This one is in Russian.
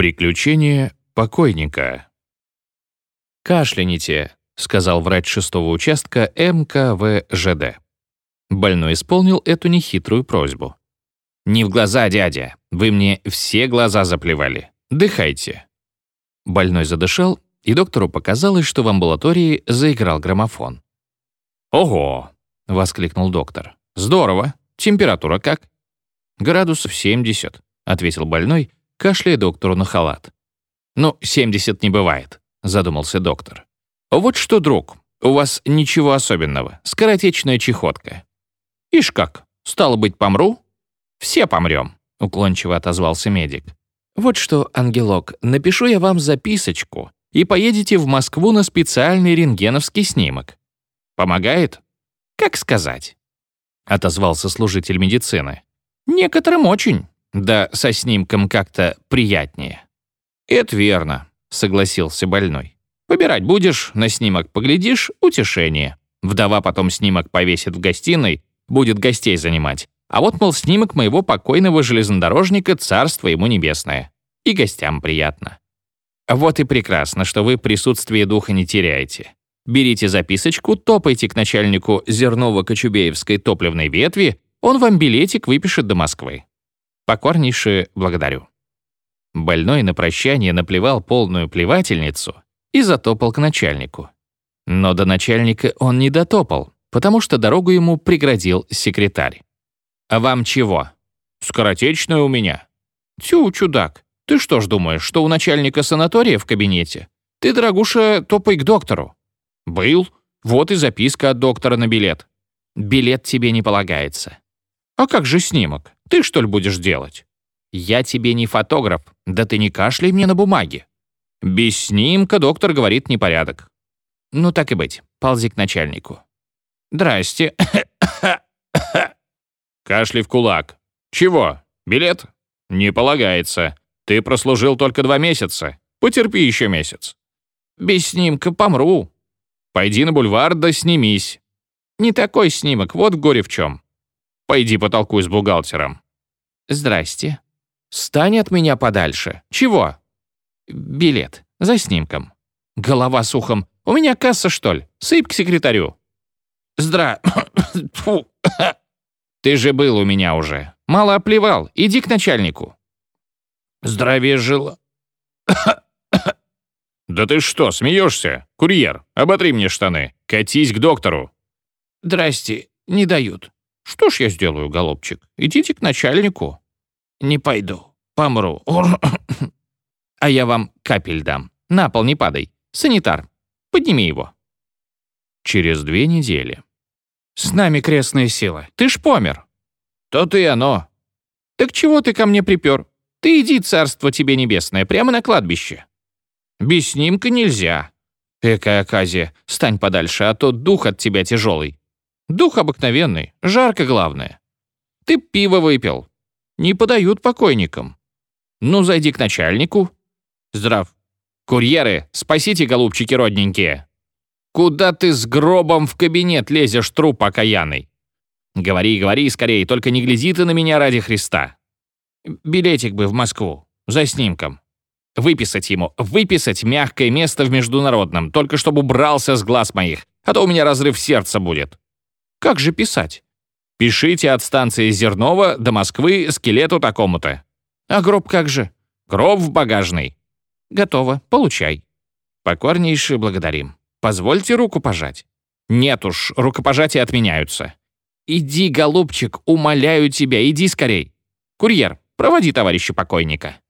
Приключения покойника. «Кашляните», — сказал врач шестого участка МКВЖД. Больной исполнил эту нехитрую просьбу. «Не в глаза, дядя. Вы мне все глаза заплевали. Дыхайте». Больной задышал, и доктору показалось, что в амбулатории заиграл граммофон. «Ого!» — воскликнул доктор. «Здорово. Температура как?» «Градусов 70», — ответил больной, кашляя доктору на халат. «Ну, 70 не бывает», — задумался доктор. «Вот что, друг, у вас ничего особенного. Скоротечная чехотка». «Ишь как, стало быть, помру?» «Все помрем», — уклончиво отозвался медик. «Вот что, ангелок, напишу я вам записочку, и поедете в Москву на специальный рентгеновский снимок. Помогает? Как сказать?» — отозвался служитель медицины. «Некоторым очень. Да со снимком как-то приятнее». «Это верно», — согласился больной. «Выбирать будешь, на снимок поглядишь — утешение. Вдова потом снимок повесит в гостиной, будет гостей занимать. А вот, мол, снимок моего покойного железнодорожника «Царство ему небесное». И гостям приятно. Вот и прекрасно, что вы присутствие духа не теряете. Берите записочку, топайте к начальнику Зерново-Кочубеевской топливной ветви, он вам билетик выпишет до Москвы. Покорнейше благодарю». Больной на прощание наплевал полную плевательницу и затопал к начальнику. Но до начальника он не дотопал, потому что дорогу ему преградил секретарь. «А вам чего?» «Скоротечная у меня». «Тю, чудак, ты что ж думаешь, что у начальника санатория в кабинете? Ты, дорогуша, топай к доктору». «Был. Вот и записка от доктора на билет». «Билет тебе не полагается». «А как же снимок? Ты что ли будешь делать?» «Я тебе не фотограф, да ты не кашляй мне на бумаге». «Без снимка доктор говорит непорядок». «Ну так и быть, ползи к начальнику». «Здрасте». Кашли в кулак. «Чего? Билет?» «Не полагается. Ты прослужил только два месяца. Потерпи еще месяц». «Без снимка помру». «Пойди на бульвар да снимись». «Не такой снимок, вот горе в чем». «Пойди потолкуй с бухгалтером». «Здрасте». «Стань от меня подальше. Чего?» «Билет. За снимком». «Голова с ухом. У меня касса, что ли? Сыпь к секретарю». «Здра... Фу. Ты же был у меня уже. Мало оплевал. Иди к начальнику». «Здравия жила». «Да ты что, смеешься? Курьер, оботри мне штаны. Катись к доктору». «Здрасте, не дают». «Что ж я сделаю, голубчик? Идите к начальнику». «Не пойду. Помру». «А я вам капель дам. На пол не падай. Санитар, подними его». Через две недели. «С нами крестная сила. Ты ж помер». «То-то и оно». «Так чего ты ко мне припер? Ты иди, царство тебе небесное, прямо на кладбище». «Без снимка нельзя». «Экая оказия, стань подальше, а то дух от тебя тяжелый». «Дух обыкновенный, жарко главное». «Ты пиво выпил. Не подают покойникам». «Ну, зайди к начальнику». «Здрав. Курьеры, спасите, голубчики родненькие». «Куда ты с гробом в кабинет лезешь, труп окаянный?» «Говори, говори скорее, только не гляди ты на меня ради Христа». «Билетик бы в Москву, за снимком». «Выписать ему, выписать мягкое место в международном, только чтобы убрался с глаз моих, а то у меня разрыв сердца будет». «Как же писать?» «Пишите от станции Зернова до Москвы скелету такому-то». «А гроб как же?» «Гроб в багажный». «Готово, получай». «Покорнейше благодарим. Позвольте руку пожать». «Нет уж, рукопожатия отменяются». «Иди, голубчик, умоляю тебя, иди скорей. Курьер, проводи товарища покойника».